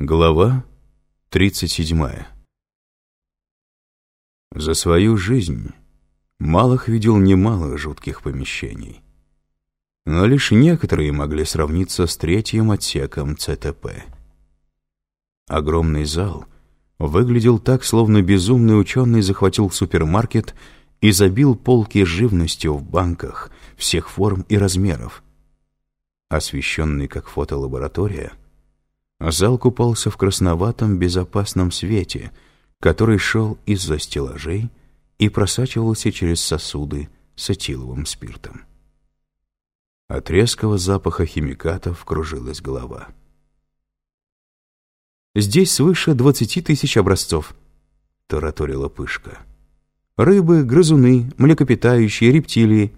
Глава 37 За свою жизнь Малых видел немало жутких помещений, но лишь некоторые могли сравниться с третьим отсеком ЦТП. Огромный зал выглядел так, словно безумный ученый захватил супермаркет и забил полки живностью в банках всех форм и размеров. Освещенный как фотолаборатория — Зал купался в красноватом безопасном свете, который шел из-за стеллажей и просачивался через сосуды с этиловым спиртом. От резкого запаха химикатов кружилась голова. «Здесь свыше двадцати тысяч образцов», — тараторила Пышка. «Рыбы, грызуны, млекопитающие, рептилии».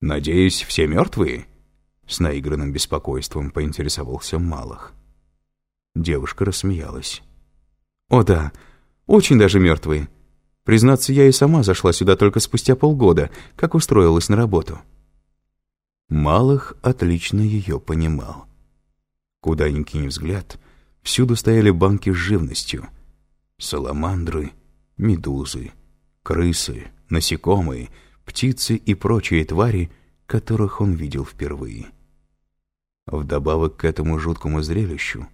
«Надеюсь, все мертвые?» — с наигранным беспокойством поинтересовался Малых. Девушка рассмеялась. «О да, очень даже мертвые. Признаться, я и сама зашла сюда только спустя полгода, как устроилась на работу». Малых отлично ее понимал. Куда ни кинь взгляд, всюду стояли банки с живностью. Саламандры, медузы, крысы, насекомые, птицы и прочие твари, которых он видел впервые. Вдобавок к этому жуткому зрелищу,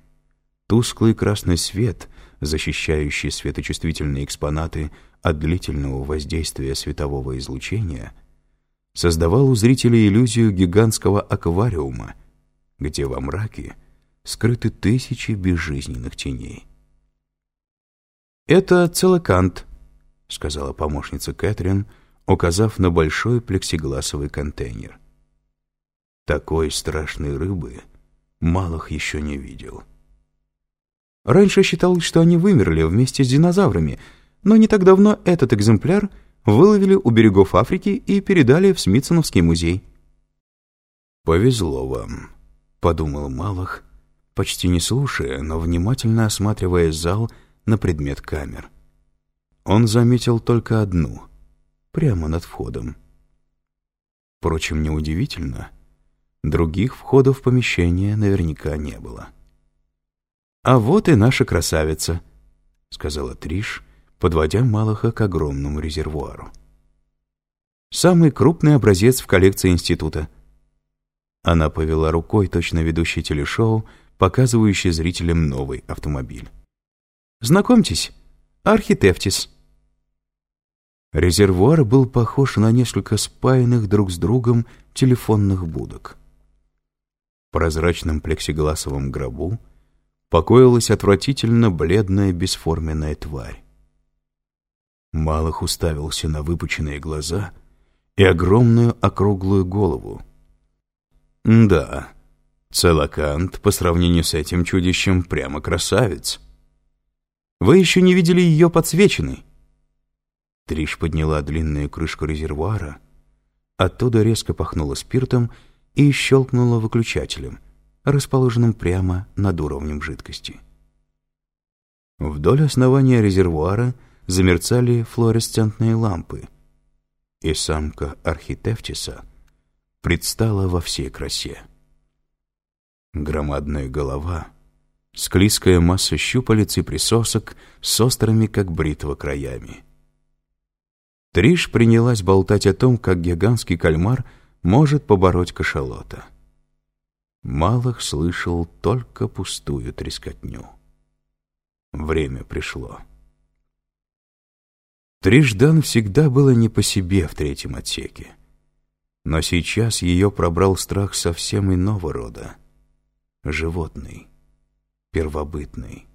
Тусклый красный свет, защищающий светочувствительные экспонаты от длительного воздействия светового излучения, создавал у зрителей иллюзию гигантского аквариума, где во мраке скрыты тысячи безжизненных теней. «Это целокант», — сказала помощница Кэтрин, указав на большой плексигласовый контейнер. Такой страшной рыбы Малых еще не видел. Раньше считалось, что они вымерли вместе с динозаврами, но не так давно этот экземпляр выловили у берегов Африки и передали в Смитсоновский музей. «Повезло вам», — подумал Малых, почти не слушая, но внимательно осматривая зал на предмет камер. Он заметил только одну, прямо над входом. Впрочем, неудивительно, других входов в помещение наверняка не было. «А вот и наша красавица», — сказала Триш, подводя Малаха к огромному резервуару. «Самый крупный образец в коллекции института». Она повела рукой, точно ведущий телешоу, показывающий зрителям новый автомобиль. «Знакомьтесь, Архитефтис». Резервуар был похож на несколько спаянных друг с другом телефонных будок. В прозрачном плексигласовом гробу — покоилась отвратительно бледная бесформенная тварь. Малых уставился на выпученные глаза и огромную округлую голову. Да, Целокант по сравнению с этим чудищем прямо красавец. Вы еще не видели ее подсвеченной? Триш подняла длинную крышку резервуара, оттуда резко пахнуло спиртом и щелкнула выключателем — расположенном прямо над уровнем жидкости. Вдоль основания резервуара замерцали флуоресцентные лампы, и самка Архитефтиса предстала во всей красе. Громадная голова, склизкая масса щупалец и присосок с острыми, как бритва, краями. Триш принялась болтать о том, как гигантский кальмар может побороть кашалота. Малых слышал только пустую трескотню. Время пришло. Триждан всегда было не по себе в третьем отсеке. Но сейчас ее пробрал страх совсем иного рода. Животный, первобытный.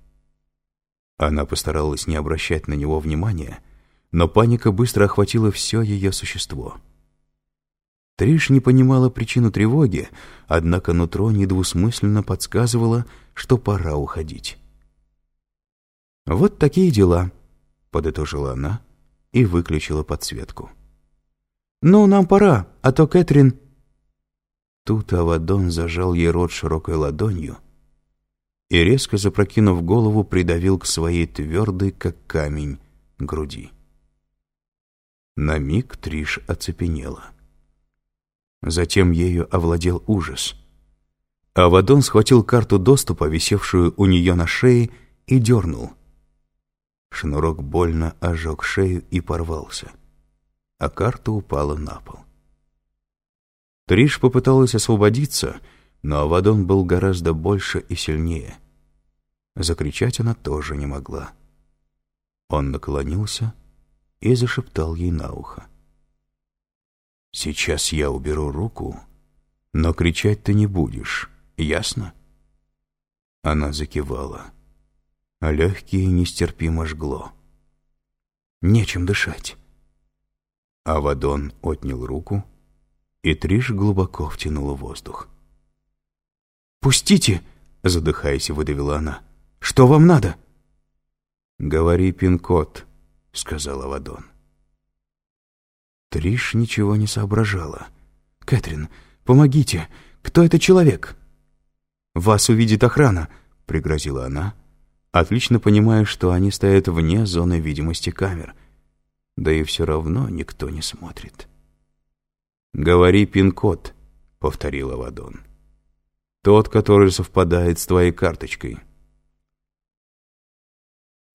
Она постаралась не обращать на него внимания, но паника быстро охватила все ее существо — Триш не понимала причину тревоги, однако нутро недвусмысленно подсказывало, что пора уходить. «Вот такие дела», — подытожила она и выключила подсветку. «Ну, нам пора, а то Кэтрин...» Тут Авадон зажал ей рот широкой ладонью и, резко запрокинув голову, придавил к своей твердой, как камень, груди. На миг Триш оцепенела. Затем ею овладел ужас. Авадон схватил карту доступа, висевшую у нее на шее, и дернул. Шнурок больно ожег шею и порвался, а карта упала на пол. Триш попыталась освободиться, но Авадон был гораздо больше и сильнее. Закричать она тоже не могла. Он наклонился и зашептал ей на ухо. «Сейчас я уберу руку, но кричать ты не будешь, ясно?» Она закивала, а легкие нестерпимо жгло. Нечем дышать. Авадон отнял руку, и Триш глубоко втянула воздух. «Пустите!» — задыхаясь, выдавила она. «Что вам надо?» «Говори пин-код», — сказал Авадон. Триш ничего не соображала. «Кэтрин, помогите! Кто этот человек?» «Вас увидит охрана», — пригрозила она, отлично понимая, что они стоят вне зоны видимости камер. Да и все равно никто не смотрит. «Говори пин-код», — повторил Авадон. «Тот, который совпадает с твоей карточкой».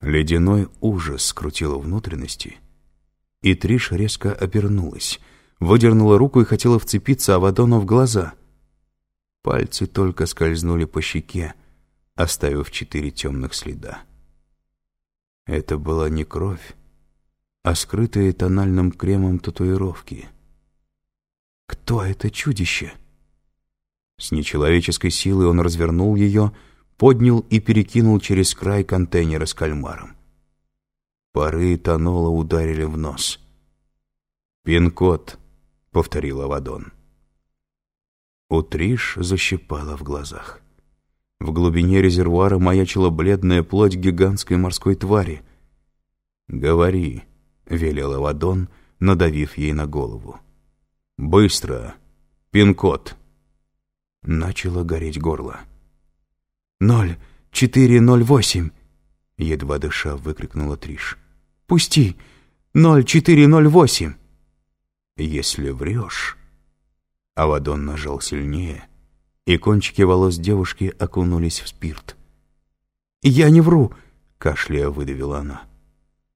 Ледяной ужас скрутил внутренности, и Триш резко обернулась, выдернула руку и хотела вцепиться Авадону в глаза. Пальцы только скользнули по щеке, оставив четыре темных следа. Это была не кровь, а скрытые тональным кремом татуировки — кто это чудище? С нечеловеческой силой он развернул ее, поднял и перекинул через край контейнера с кальмаром. Пары тонола ударили в нос. «Пин-код», — повторил Авадон. У Триш защипала в глазах. В глубине резервуара маячила бледная плоть гигантской морской твари. «Говори», — велел Авадон, надавив ей на голову. «Быстро! Пин-код!» Начало гореть горло. «Ноль, четыре, ноль, восемь!» Едва дыша выкрикнула Триш. «Пусти! Ноль, четыре, ноль, восемь!» «Если врешь...» Авадон нажал сильнее, и кончики волос девушки окунулись в спирт. «Я не вру!» — кашляя выдавила она.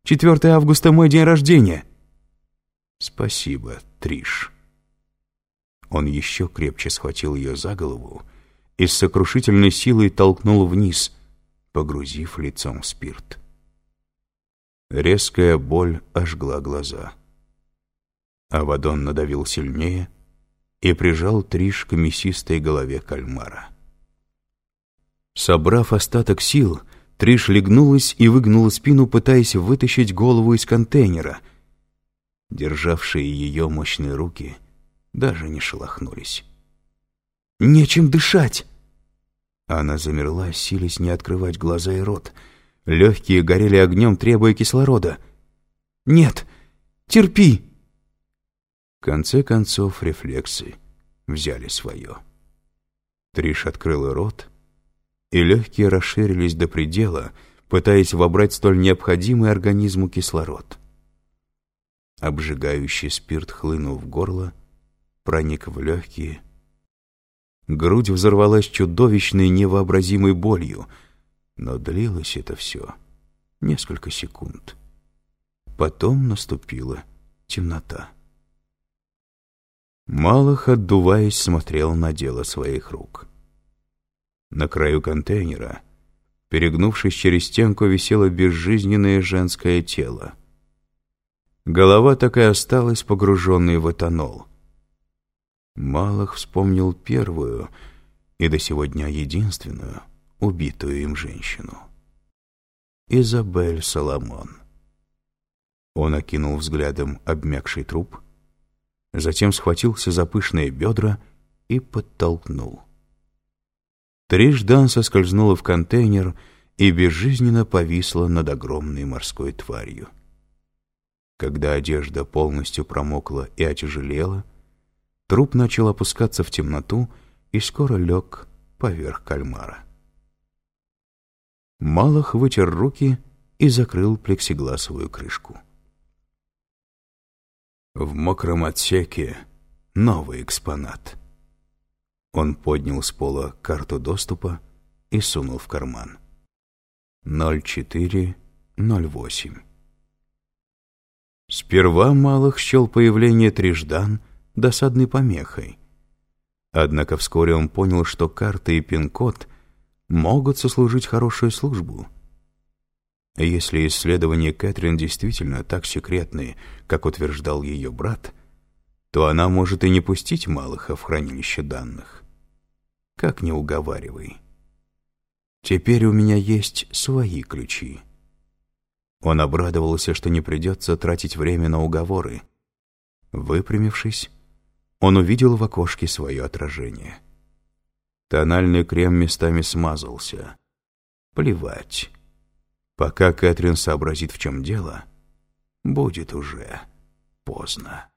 «4 августа мой день рождения!» «Спасибо, Триш!» Он еще крепче схватил ее за голову и с сокрушительной силой толкнул вниз, погрузив лицом в спирт. Резкая боль ожгла глаза. Авадон надавил сильнее и прижал Триш к мясистой голове кальмара. Собрав остаток сил, Триш легнулась и выгнула спину, пытаясь вытащить голову из контейнера. Державшие ее мощные руки — даже не шелохнулись. «Нечем дышать!» Она замерла, силясь не открывать глаза и рот. Легкие горели огнем, требуя кислорода. «Нет! Терпи!» В конце концов рефлексы взяли свое. Триш открыла рот, и легкие расширились до предела, пытаясь вобрать столь необходимый организму кислород. Обжигающий спирт хлынул в горло, проник в легкие. Грудь взорвалась чудовищной невообразимой болью, но длилось это все несколько секунд. Потом наступила темнота. Малых, отдуваясь, смотрел на дело своих рук. На краю контейнера, перегнувшись через стенку, висело безжизненное женское тело. Голова так и осталась погруженной в этанол — Малых вспомнил первую и до сего дня единственную убитую им женщину. Изабель Соломон. Он окинул взглядом обмякший труп, затем схватился за пышные бедра и подтолкнул. Триждан соскользнула в контейнер и безжизненно повисла над огромной морской тварью. Когда одежда полностью промокла и отяжелела, Труп начал опускаться в темноту и скоро лег поверх кальмара. Малых вытер руки и закрыл плексигласовую крышку. В мокром отсеке новый экспонат. Он поднял с пола карту доступа и сунул в карман. 0408. Сперва Малых счел появление Триждан досадной помехой. Однако вскоре он понял, что карты и пин-код могут сослужить хорошую службу. Если исследования Кэтрин действительно так секретные, как утверждал ее брат, то она может и не пустить Малыха в хранилище данных. Как не уговаривай. Теперь у меня есть свои ключи. Он обрадовался, что не придется тратить время на уговоры. Выпрямившись, он увидел в окошке свое отражение. Тональный крем местами смазался. Плевать. Пока Кэтрин сообразит, в чем дело, будет уже поздно.